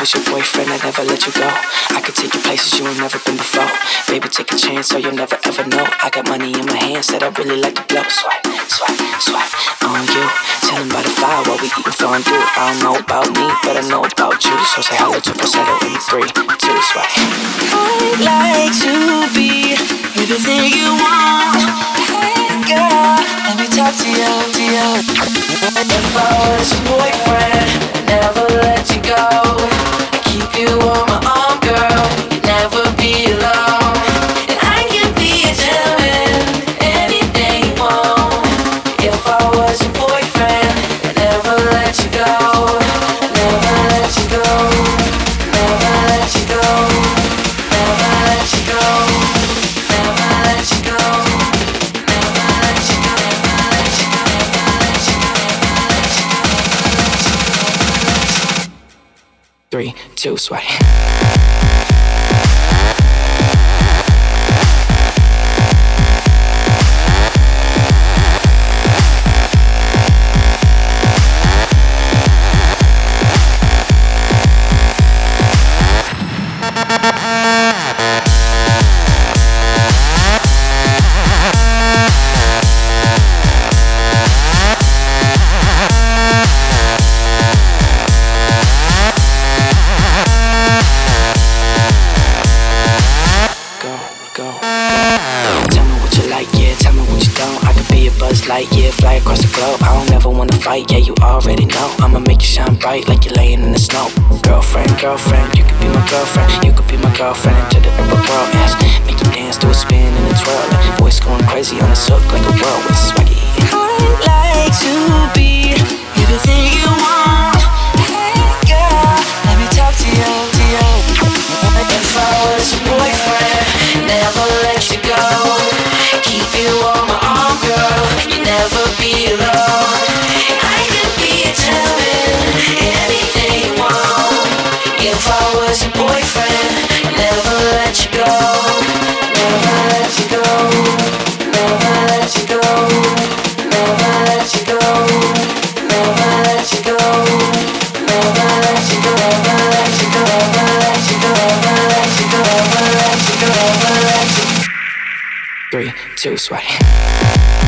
was your boyfriend, I'd never let you go. I could take you places you ain't never been before. Baby, take a chance, so you'll never ever know. I got money in my hands that I really like to blow. Swipe, swipe, swipe on you. Chillin' by the fire while we eatin' fondue. I don't know about me, but I know about you. So say hello to falsetto in three, two, swipe. I'd like to be everything you want. Girl, let me talk to you, to you. If I was your boyfriend, you want. Three, two, swipe. What you don't. I could be a Buzz Lightyear, fly across the globe. I don't ever wanna fight, yeah, you already know. I'ma make you shine bright like you're laying in the snow. Girlfriend, girlfriend, you could be my girlfriend. You could be my girlfriend into the upper world, yes. Make you dance to a spin and a twirl. Voice going crazy on this hook like a whirlwind Three, two, swipe.